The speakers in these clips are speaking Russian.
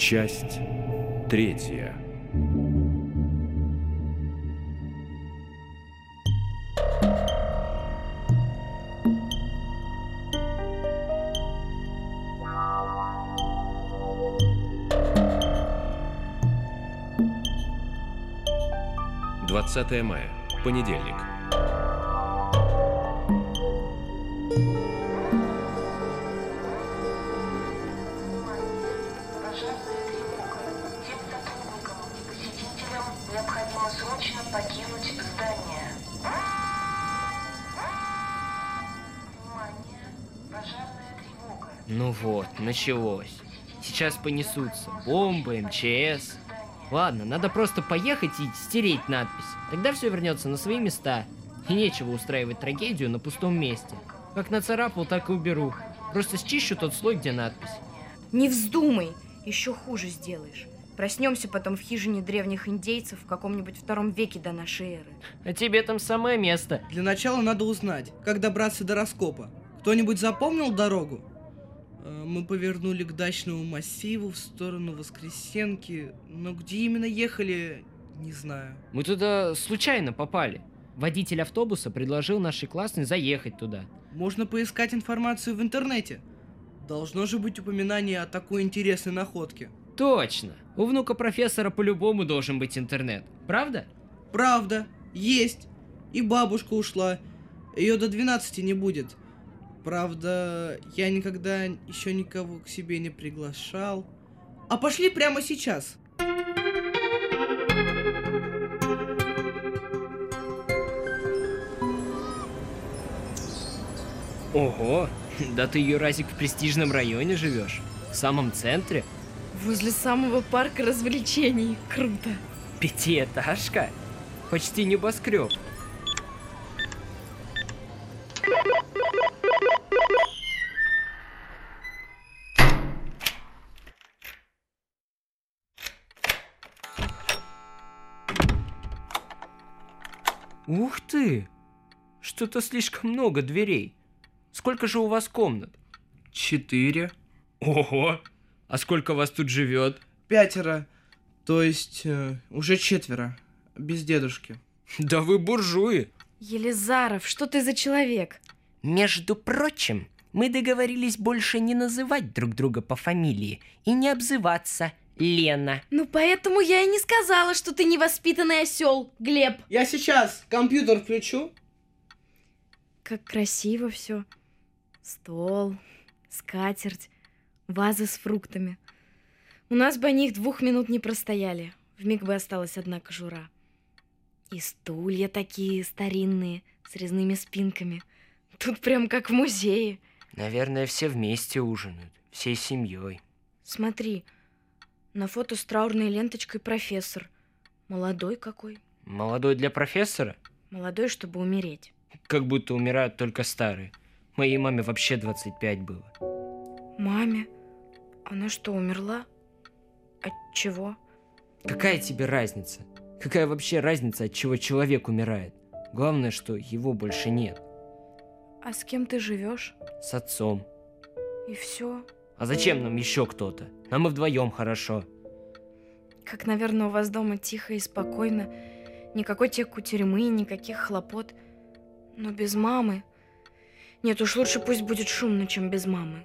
Часть третья. Двадцатое мая. Понедельник. Ну вот, началось. Сейчас понесутся бомбы, МЧС. Ладно, надо просто поехать и стереть надпись. Тогда все вернется на свои места. И нечего устраивать трагедию на пустом месте. Как нацарапал, так и уберу. Просто счищу тот слой, где надпись. Не вздумай, еще хуже сделаешь. Проснемся потом в хижине древних индейцев в каком-нибудь втором веке до нашей эры. А тебе там самое место. Для начала надо узнать, как добраться до раскопа. Кто-нибудь запомнил дорогу? Э, Мы повернули к дачному массиву в сторону Воскресенки, но где именно ехали, не знаю. Мы туда случайно попали. Водитель автобуса предложил нашей классной заехать туда. Можно поискать информацию в интернете. Должно же быть упоминание о такой интересной находке. Точно. У внука профессора по-любому должен быть интернет. Правда? Правда, есть. И бабушка ушла. Ее до 12 не будет. Правда, я никогда еще никого к себе не приглашал. А пошли прямо сейчас. Ого, да ты, Юразик, в престижном районе живешь? В самом центре? Возле самого парка развлечений. Круто. Пятиэтажка? Почти небоскреб. Ух ты! Что-то слишком много дверей. Сколько же у вас комнат? Четыре. Ого! А сколько вас тут живет? Пятеро. То есть э, уже четверо. Без дедушки. Да вы буржуи! Елизаров, что ты за человек? Между прочим, мы договорились больше не называть друг друга по фамилии и не обзываться Лена. Ну поэтому я и не сказала, что ты невоспитанный осел, Глеб. Я сейчас компьютер включу. Как красиво все. Стол, скатерть, вазы с фруктами. У нас бы они их двух минут не простояли. Вмиг бы осталась одна кожура. И стулья такие старинные, с резными спинками. Тут прям как в музее. Наверное, все вместе ужинают, всей семьей. Смотри, на фото с траурной ленточкой профессор. Молодой какой. Молодой для профессора? Молодой, чтобы умереть. Как будто умирают только старые. Моей маме вообще 25 было. Маме? Она что, умерла? От чего? Какая тебе разница? Какая вообще разница, от чего человек умирает? Главное, что его больше нет. А с кем ты живешь? С отцом. И все. А зачем нам еще кто-то? Нам и вдвоем хорошо. Как, наверное, у вас дома тихо и спокойно. Никакой теку тюрьмы, никаких хлопот. Но без мамы... Нет, уж лучше пусть будет шумно, чем без мамы.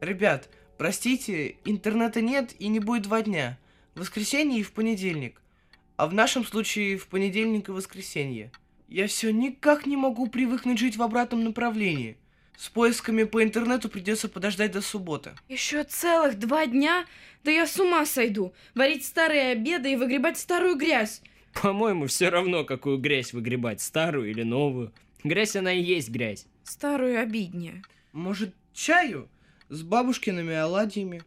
Ребят, простите, интернета нет и не будет два дня. В воскресенье и в понедельник. А в нашем случае в понедельник и воскресенье. Я все никак не могу привыкнуть жить в обратном направлении. С поисками по интернету придется подождать до субботы. Еще целых два дня? Да я с ума сойду. Варить старые обеды и выгребать старую грязь. По-моему, все равно, какую грязь выгребать, старую или новую. Грязь она и есть грязь. Старую обиднее. Может, чаю? С бабушкиными оладьями?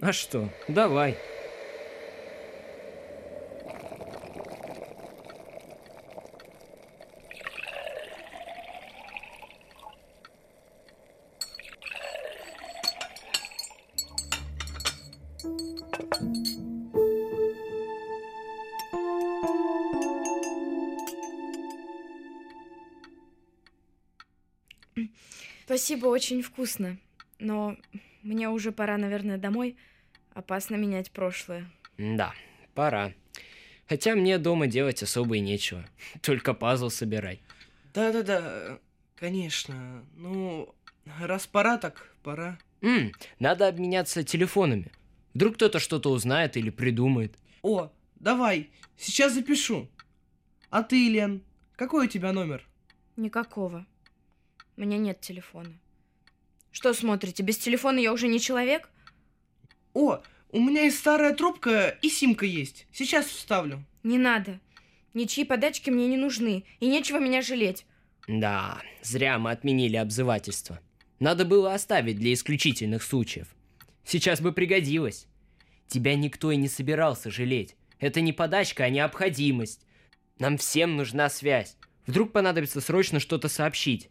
А что, давай. Спасибо, очень вкусно. Но мне уже пора, наверное, домой. Опасно менять прошлое. Да, пора. Хотя мне дома делать особо и нечего. Только пазл собирать. Да-да-да, конечно. Ну, раз пора, так пора. М, надо обменяться телефонами. Вдруг кто-то что-то узнает или придумает. О, давай, сейчас запишу. А ты, Лен, какой у тебя номер? Никакого. У меня нет телефона. Что смотрите, без телефона я уже не человек? О, у меня есть старая трубка и симка есть. Сейчас вставлю. Не надо. Ничьи подачки мне не нужны, и нечего меня жалеть. Да, зря мы отменили обзывательство. Надо было оставить для исключительных случаев. Сейчас бы пригодилось. Тебя никто и не собирался жалеть. Это не подачка, а необходимость. Нам всем нужна связь. Вдруг понадобится срочно что-то сообщить.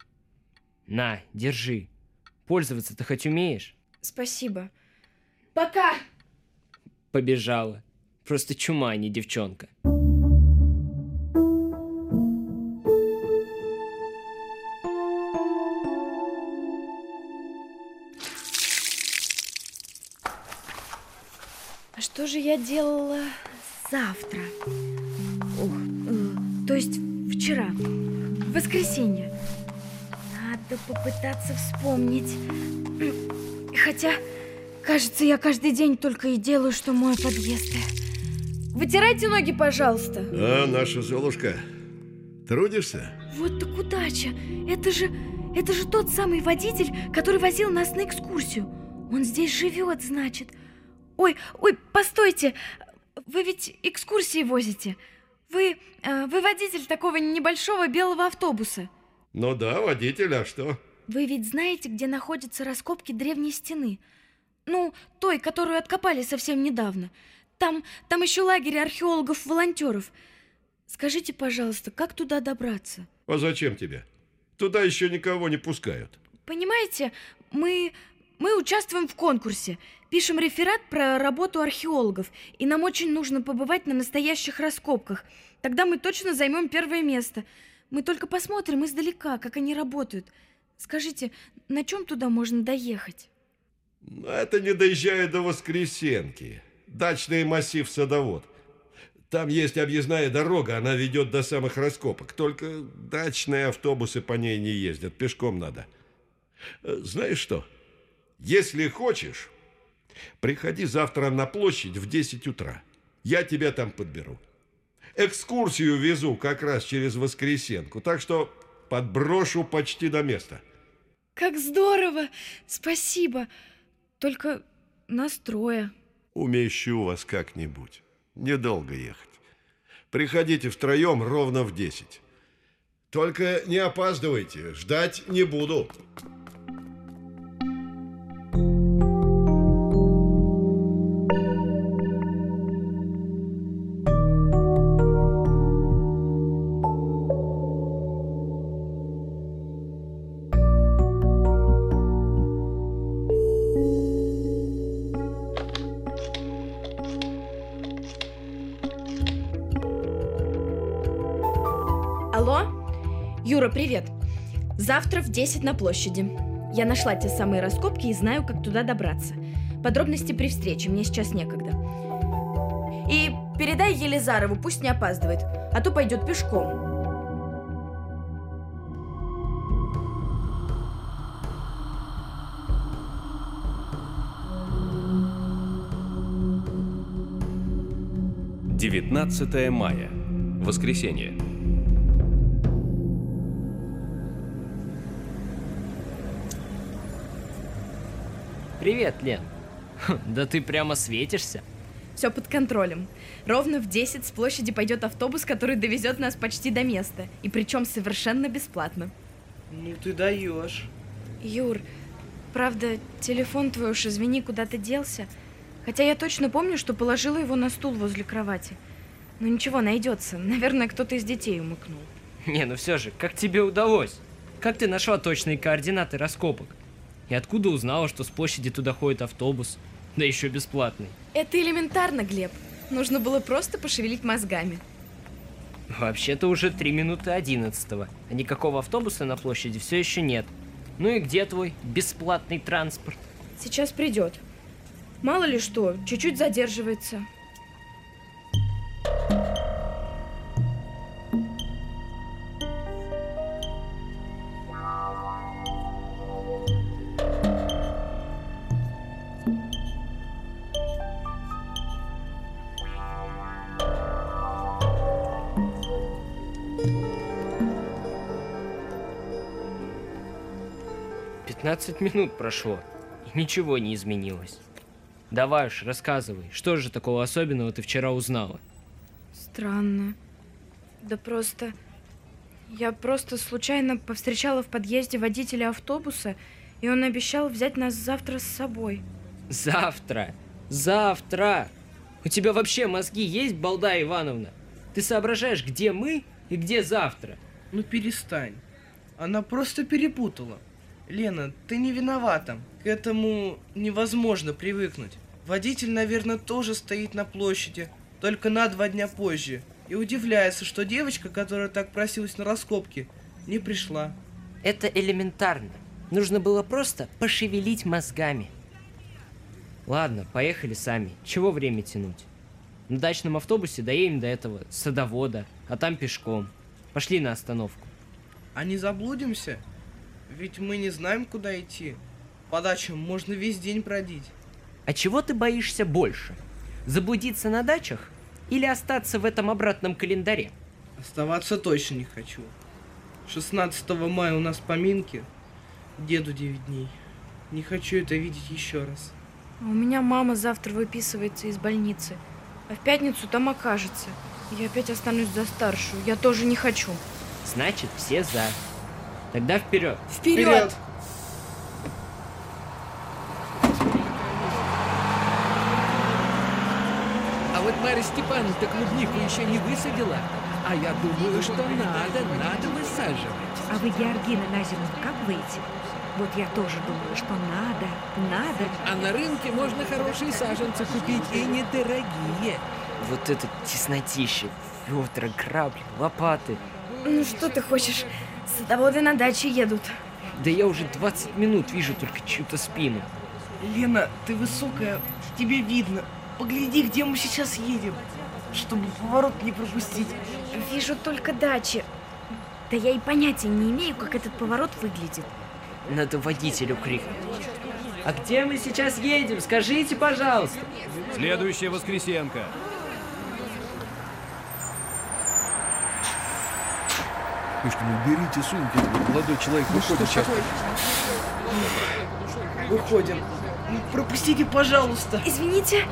На, держи. Пользоваться ты хоть умеешь? Спасибо. Пока! Побежала. Просто чума, а не девчонка. А что же я делала завтра? Ох, э, то есть вчера, в воскресенье. Надо попытаться вспомнить. Хотя, кажется, я каждый день только и делаю, что мою подъезды. Вытирайте ноги, пожалуйста. А, наша Золушка, трудишься? Вот так удача. Это же, это же тот самый водитель, который возил нас на экскурсию. Он здесь живет, значит. Ой, ой, постойте. Вы ведь экскурсии возите. Вы, э, вы водитель такого небольшого белого автобуса. Ну да, водитель, а что? Вы ведь знаете, где находятся раскопки древней стены? Ну, той, которую откопали совсем недавно. Там, там еще лагерь археологов-волонтеров. Скажите, пожалуйста, как туда добраться? А зачем тебе? Туда еще никого не пускают. Понимаете, мы, мы участвуем в конкурсе, пишем реферат про работу археологов, и нам очень нужно побывать на настоящих раскопках. Тогда мы точно займем первое место. Мы только посмотрим издалека, как они работают. Скажите, на чем туда можно доехать? Это не доезжая до Воскресенки. Дачный массив Садовод. Там есть объездная дорога, она ведет до самых раскопок. Только дачные автобусы по ней не ездят, пешком надо. Э, Знаешь что? Если хочешь, приходи завтра на площадь в 10 утра. Я тебя там подберу. Экскурсию везу как раз через Воскресенку, так что подброшу почти до места. Как здорово! Спасибо! Только нас трое. Умещу вас как-нибудь. Недолго ехать. Приходите втроем ровно в 10. Только не опаздывайте, ждать не буду. Юра, привет. Завтра в 10 на площади. Я нашла те самые раскопки и знаю, как туда добраться. Подробности при встрече, мне сейчас некогда. И передай Елизарову, пусть не опаздывает, а то пойдет пешком. Девятнадцатое мая. Воскресенье. Привет, Лен. Хм, Да ты прямо светишься. Все под контролем. Ровно в 10 с площади пойдет автобус, который довезет нас почти до места. И причем совершенно бесплатно. Ну ты даешь. Юр, правда, телефон твой уж, извини, куда-то делся. Хотя я точно помню, что положила его на стул возле кровати. Но ничего, найдется. Наверное, кто-то из детей умыкнул. Не, ну все же, как тебе удалось? Как ты нашла точные координаты раскопок? И откуда узнала, что с площади туда ходит автобус? Да еще бесплатный. Это элементарно, Глеб. Нужно было просто пошевелить мозгами. Вообще-то уже 3 минуты 11 а никакого автобуса на площади все еще нет. Ну и где твой бесплатный транспорт? Сейчас придет. Мало ли что, чуть-чуть задерживается. Пятнадцать минут прошло, и ничего не изменилось. Давай уж, рассказывай, что же такого особенного ты вчера узнала? Странно. Да просто... Я просто случайно повстречала в подъезде водителя автобуса, и он обещал взять нас завтра с собой. Завтра! Завтра! У тебя вообще мозги есть, балда Ивановна? Ты соображаешь, где мы и где завтра? Ну перестань. Она просто перепутала. Лена, ты не виновата. К этому невозможно привыкнуть. Водитель, наверное, тоже стоит на площади, только на два дня позже. И удивляется, что девочка, которая так просилась на раскопки, не пришла. Это элементарно. Нужно было просто пошевелить мозгами. Ладно, поехали сами. Чего время тянуть? На дачном автобусе доедем до этого садовода, а там пешком. Пошли на остановку. А не заблудимся? Ведь мы не знаем, куда идти. По дачам можно весь день бродить. А чего ты боишься больше? Заблудиться на дачах или остаться в этом обратном календаре? Оставаться точно не хочу. 16 мая у нас поминки. Деду 9 дней. Не хочу это видеть еще раз. А у меня мама завтра выписывается из больницы, а в пятницу там окажется. Я опять останусь за старшую. Я тоже не хочу. Значит, все за. Тогда вперед. Вперед! А вот Марья Степановна-то клубнику еще не высадила. А я думаю, что надо, надо высаживать. А вы, Георгина Назимовна, как выйти? Вот я тоже думаю, что надо, надо. А на рынке можно хорошие саженцы купить и недорогие. Вот это теснотище. Ведра, грабли, лопаты. Ну что ты хочешь? Садоводы на даче едут. Да я уже 20 минут вижу только чью-то спину. Лена, ты высокая, тебе видно. Погляди, где мы сейчас едем, чтобы поворот не пропустить. Вижу только дачи. Да я и понятия не имею, как этот поворот выглядит. Надо водителю крикнуть. А где мы сейчас едем? Скажите, пожалуйста. Следующая Воскресенка. Мишка, ну берите сумки, молодой человек выходит сейчас. Выходим. Ну, пропустите, пожалуйста. Извините.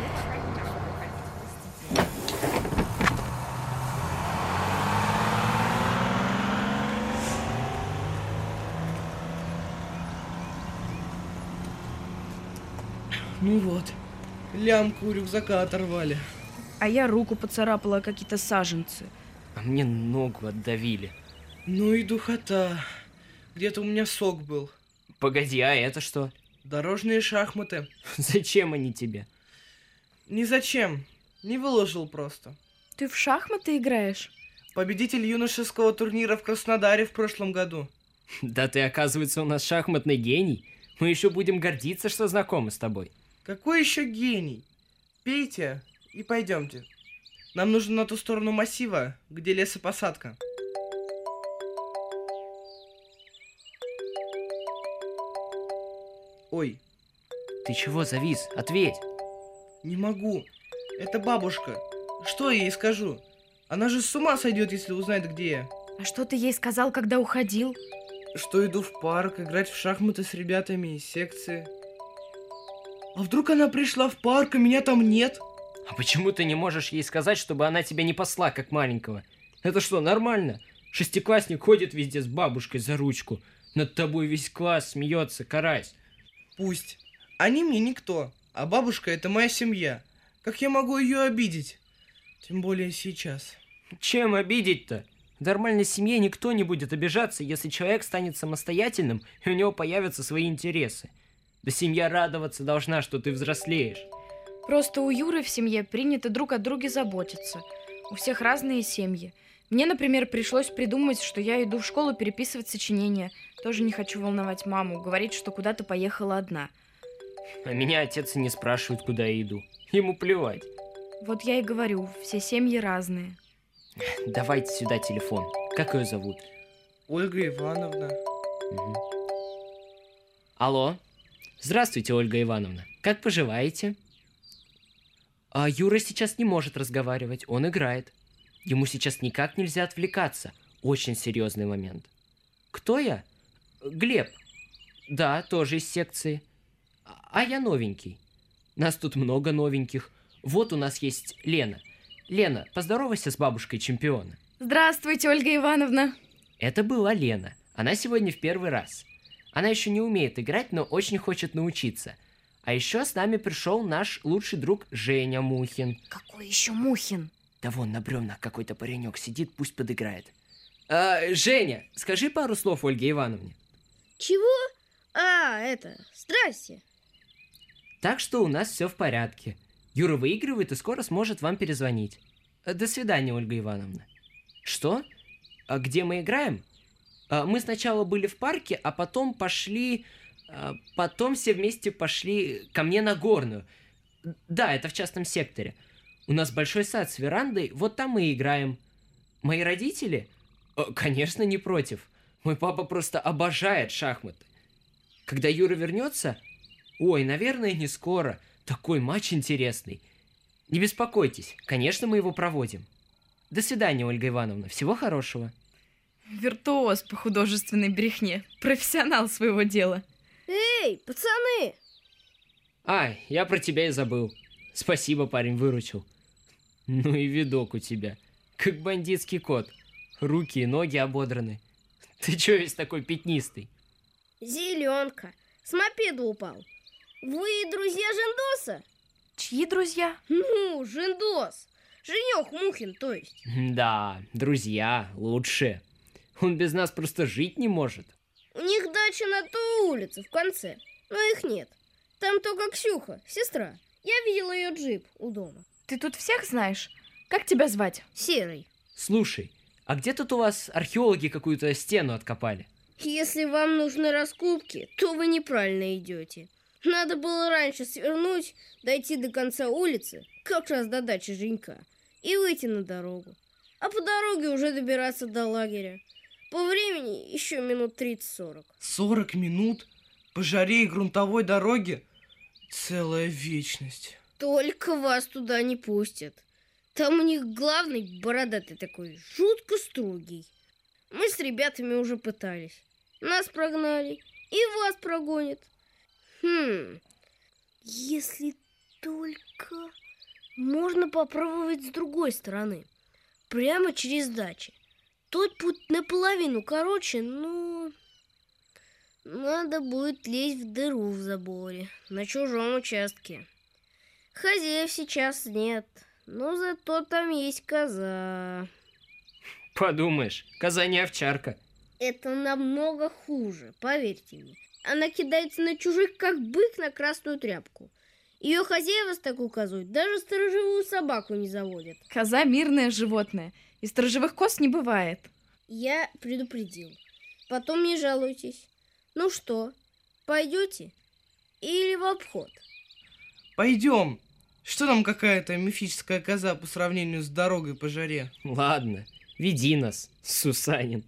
Ну вот. Лямку у рюкзака оторвали. А я руку поцарапала о какие-то саженцы. А мне ногу отдавили. Ну и духота. Где-то у меня сок был. Погоди, а это что? Дорожные шахматы. Зачем они тебе? Ни зачем. Не выложил просто. Ты в шахматы играешь? Победитель юношеского турнира в Краснодаре в прошлом году. Да ты, оказывается, у нас шахматный гений. Мы еще будем гордиться, что знакомы с тобой. Какой еще гений? Пейте и пойдемте. Нам нужно на ту сторону массива, где лесопосадка. Ой, Ты чего завис? Ответь. не могу. Это бабушка. Что я ей скажу? Она же с ума сойдет, если узнает, где я. А что ты ей сказал, когда уходил? Что иду в парк играть в шахматы с ребятами из секции. А вдруг она пришла в парк, а меня там нет? А почему ты не можешь ей сказать, чтобы она тебя не посла, как маленького? Это что, нормально? Шестиклассник ходит везде с бабушкой за ручку. Над тобой весь класс смеется, карась. Пусть. Они мне никто, а бабушка это моя семья. Как я могу ее обидеть? Тем более сейчас. Чем обидеть-то? В нормальной семье никто не будет обижаться, если человек станет самостоятельным и у него появятся свои интересы. Да семья радоваться должна, что ты взрослеешь. Просто у Юры в семье принято друг о друге заботиться. У всех разные семьи. Мне, например, пришлось придумать, что я иду в школу переписывать сочинения. Тоже не хочу волновать маму, говорить, что куда-то поехала одна. А меня отец и не спрашивает, куда я иду. Ему плевать. Вот я и говорю, все семьи разные. Давайте сюда телефон. Как ее зовут? Ольга Ивановна. Мгм. Алло. Здравствуйте, Ольга Ивановна. Как поживаете? А Юра сейчас не может разговаривать, он играет. Ему сейчас никак нельзя отвлекаться. Очень серьезный момент. Кто я? Глеб. Да, тоже из секции. А я новенький. Нас тут много новеньких. Вот у нас есть Лена. Лена, поздоровайся с бабушкой чемпиона. Здравствуйте, Ольга Ивановна. Это была Лена. Она сегодня в первый раз. Она еще не умеет играть, но очень хочет научиться. А еще с нами пришел наш лучший друг Женя Мухин. Какой еще Мухин? Да вон на бревнах какой-то паренек сидит, пусть подыграет. А, Женя, скажи пару слов Ольге Ивановне. Чего? А, это, здрасте. Так что у нас все в порядке. Юра выигрывает и скоро сможет вам перезвонить. До свидания, Ольга Ивановна. Что? А где мы играем? А, Мы сначала были в парке, а потом пошли... а, Потом все вместе пошли ко мне на горную. Да, это в частном секторе. У нас большой сад с верандой, вот там мы и играем. Мои родители? Э, Конечно, не против. Мой папа просто обожает шахматы. Когда Юра вернется, Ой, наверное, не скоро. Такой матч интересный. Не беспокойтесь, конечно, мы его проводим. До свидания, Ольга Ивановна. Всего хорошего. Виртуоз по художественной брехне. Профессионал своего дела. Эй, пацаны! Ай, я про тебя и забыл. Спасибо, парень, выручил. Ну и видок у тебя. Как бандитский кот. Руки и ноги ободраны. Ты чё весь такой пятнистый? Зеленка. С мопеда упал. Вы друзья Жендоса? Чьи друзья? Ну, Жендос. Женек Мухин, то есть. Да, друзья, лучше. Он без нас просто жить не может. У них дача на той улице, в конце. Но их нет. Там только Ксюха, сестра. Я видела ее джип у дома. Ты тут всех знаешь? Как тебя звать? Серый. Слушай, а где тут у вас археологи какую-то стену откопали? Если вам нужны раскопки, то вы неправильно идете. Надо было раньше свернуть, дойти до конца улицы, как раз до дачи Женька, и выйти на дорогу. А по дороге уже добираться до лагеря. По времени еще минут 30-40. 40 минут? По жаре и грунтовой дороге? Целая вечность. Только вас туда не пустят. Там у них главный бородатый такой, жутко строгий. Мы с ребятами уже пытались. Нас прогнали, и вас прогонят. Хм, если только можно попробовать с другой стороны. Прямо через дачи. Тот путь наполовину короче, но... Надо будет лезть в дыру в заборе на чужом участке. Хозяев сейчас нет, но зато там есть коза. Подумаешь, коза не овчарка. Это намного хуже, поверьте мне. Она кидается на чужих, как бык на красную тряпку. Ее хозяева с такой козой даже сторожевую собаку не заводят. Коза мирное животное. И сторожевых коз не бывает. Я предупредил. Потом не жалуйтесь. Ну что, пойдете? Или в обход? Пойдем. Что там какая-то мифическая коза по сравнению с дорогой по жаре? Ладно, веди нас, Сусанин.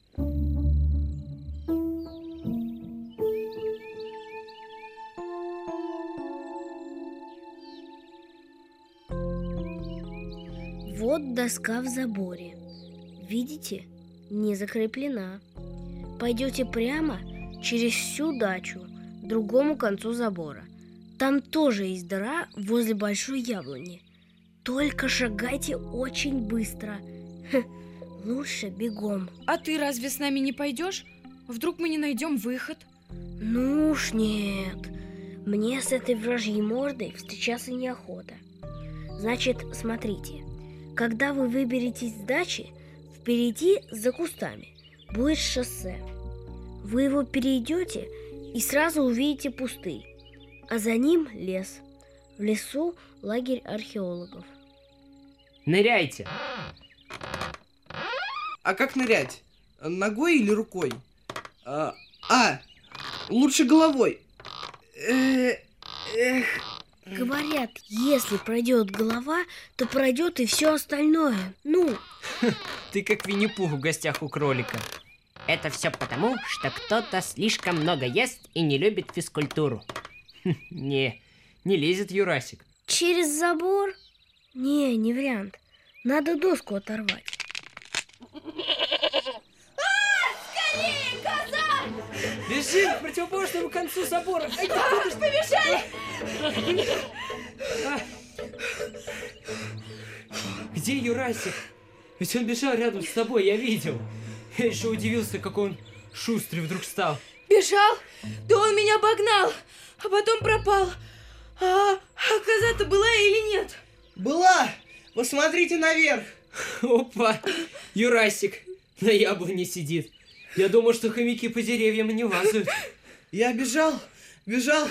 Вот доска в заборе. Видите? Не закреплена. Пойдете прямо через всю дачу, к другому концу забора. Там тоже есть дыра возле большой яблони. Только шагайте очень быстро. Хм, лучше бегом. А ты разве с нами не пойдешь? Вдруг мы не найдем выход? Ну уж нет. Мне с этой вражьей мордой встречаться неохота. Значит, смотрите. Когда вы выберетесь с дачи, впереди за кустами будет шоссе. Вы его перейдете и сразу увидите пустырь, а за ним лес. В лесу лагерь археологов. Ныряйте. А как нырять? Ногой или рукой? А, а, лучше головой. Э, Говорят, если пройдет голова, то пройдет и все остальное. Ну, Ты как Винни-Пух в гостях у кролика. Это все потому, что кто-то слишком много ест и не любит физкультуру. Не, не лезет Юрасик. через забор? Не, не вариант. Надо доску оторвать. Бежим к противоположному концу забора. Ай! А. Где Юрасик? Ведь он бежал рядом с тобой, я видел. Я еще удивился, как он шустрый вдруг стал. Бежал? Да он меня обогнал, а потом пропал. А, а коза-то была или нет? Была! Посмотрите наверх! Опа, Юрасик на яблоне сидит. Я думал, что хомяки по деревьям не лазают. Я бежал, бежал,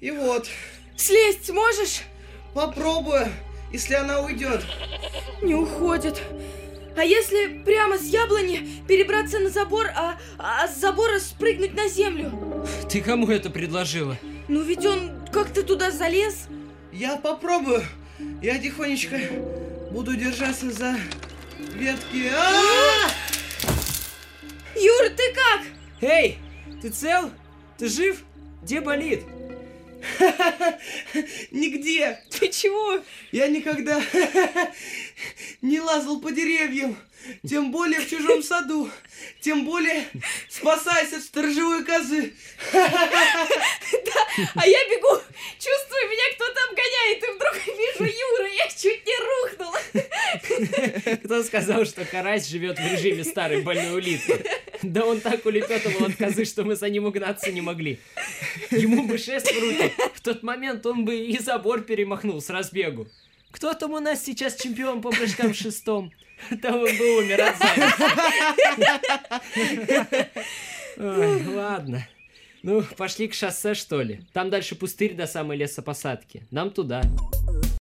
и вот. Слезть можешь? Попробую, если она уйдет. Не уходит. А если прямо с яблони перебраться на забор, а, а с забора спрыгнуть на землю? Ты кому это предложила? Ну ведь он как-то туда залез. Я попробую. Я тихонечко буду держаться за ветки. А! Юра, ты как? Эй, ты цел? Ты жив? Где болит? Нигде. Ты чего? Я никогда не лазал по деревьям. Тем более в чужом саду. Тем более спасаясь от сторожевой козы. А я бегу, чувствую, меня кто-то обгоняет, и вдруг вижу Юра, я чуть не рухнула. Кто сказал, что карась живет в режиме старой больной улитки? Да он так улепетывал от козы, что мы за ним угнаться не могли. Ему бы шесть в руки. В тот момент он бы и забор перемахнул с разбегу. Кто там у нас сейчас чемпион по прыжкам шестом? Там он бы умер от ладно. Ну, пошли к шоссе, что ли. Там дальше пустырь до самой лесопосадки. Нам туда.